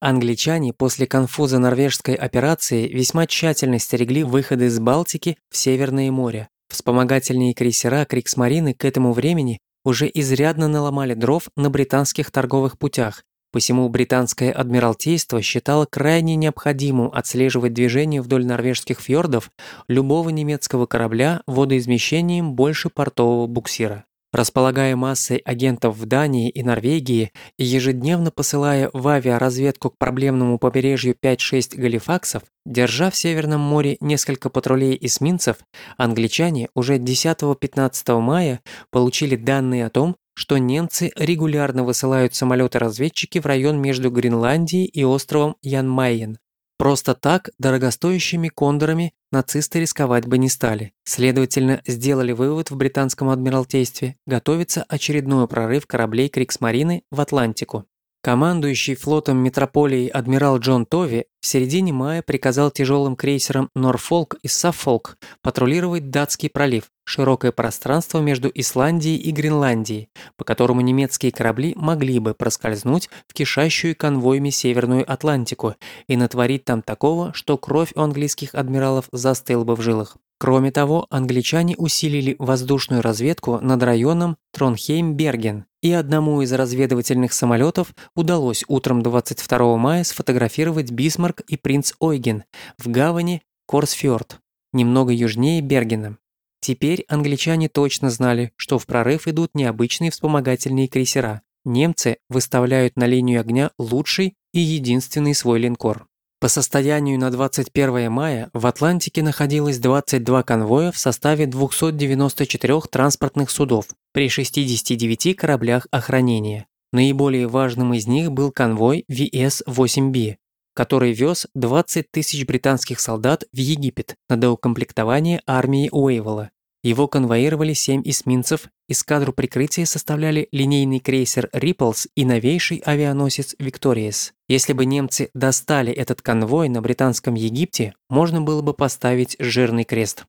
Англичане после конфуза норвежской операции весьма тщательно стерегли выходы из Балтики в Северное море. Вспомогательные крейсера Криксмарины к этому времени уже изрядно наломали дров на британских торговых путях, посему британское адмиралтейство считало крайне необходимым отслеживать движение вдоль норвежских фьордов любого немецкого корабля водоизмещением больше портового буксира. Располагая массой агентов в Дании и Норвегии и ежедневно посылая в авиаразведку к проблемному побережью 5-6 галифаксов, держа в Северном море несколько патрулей эсминцев, англичане уже 10-15 мая получили данные о том, что немцы регулярно высылают самолеты-разведчики в район между Гренландией и островом Янмайен, Просто так дорогостоящими кондорами нацисты рисковать бы не стали. Следовательно, сделали вывод в британском адмиралтействе – готовится очередной прорыв кораблей Криксмарины в Атлантику. Командующий флотом метрополии адмирал Джон Тови в середине мая приказал тяжелым крейсерам Норфолк и Саффолк патрулировать Датский пролив, широкое пространство между Исландией и Гренландией, по которому немецкие корабли могли бы проскользнуть в кишащую конвоями Северную Атлантику и натворить там такого, что кровь у английских адмиралов застыла бы в жилах. Кроме того, англичане усилили воздушную разведку над районом Тронхейм-Берген, и одному из разведывательных самолетов удалось утром 22 мая сфотографировать Бисмарк и принц Ойген в гавани Корсфьорд, немного южнее Бергена. Теперь англичане точно знали, что в прорыв идут необычные вспомогательные крейсера. Немцы выставляют на линию огня лучший и единственный свой линкор. По состоянию на 21 мая в Атлантике находилось 22 конвоя в составе 294 транспортных судов при 69 кораблях охранения. Наиболее важным из них был конвой VS-8B, который вез 20 тысяч британских солдат в Египет на доукомплектование армии Уэйвола. Его конвоировали семь эсминцев, эскадру прикрытия составляли линейный крейсер «Риплс» и новейший авианосец «Викториес». Если бы немцы достали этот конвой на британском Египте, можно было бы поставить жирный крест.